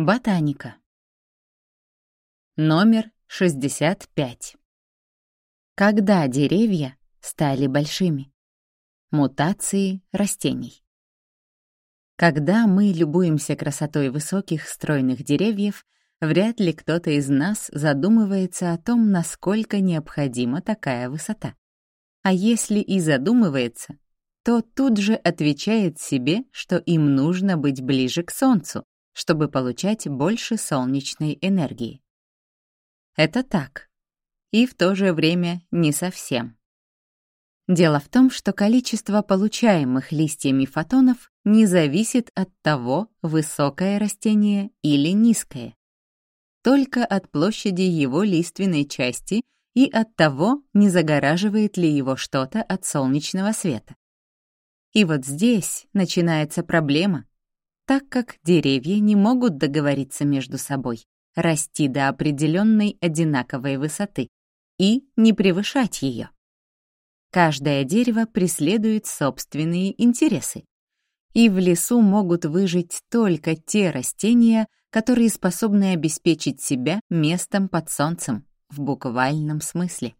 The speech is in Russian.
Ботаника. Номер 65. Когда деревья стали большими? Мутации растений. Когда мы любуемся красотой высоких стройных деревьев, вряд ли кто-то из нас задумывается о том, насколько необходима такая высота. А если и задумывается, то тут же отвечает себе, что им нужно быть ближе к Солнцу, чтобы получать больше солнечной энергии. Это так. И в то же время не совсем. Дело в том, что количество получаемых листьями фотонов не зависит от того, высокое растение или низкое. Только от площади его лиственной части и от того, не загораживает ли его что-то от солнечного света. И вот здесь начинается проблема, так как деревья не могут договориться между собой, расти до определенной одинаковой высоты и не превышать ее. Каждое дерево преследует собственные интересы. И в лесу могут выжить только те растения, которые способны обеспечить себя местом под солнцем, в буквальном смысле.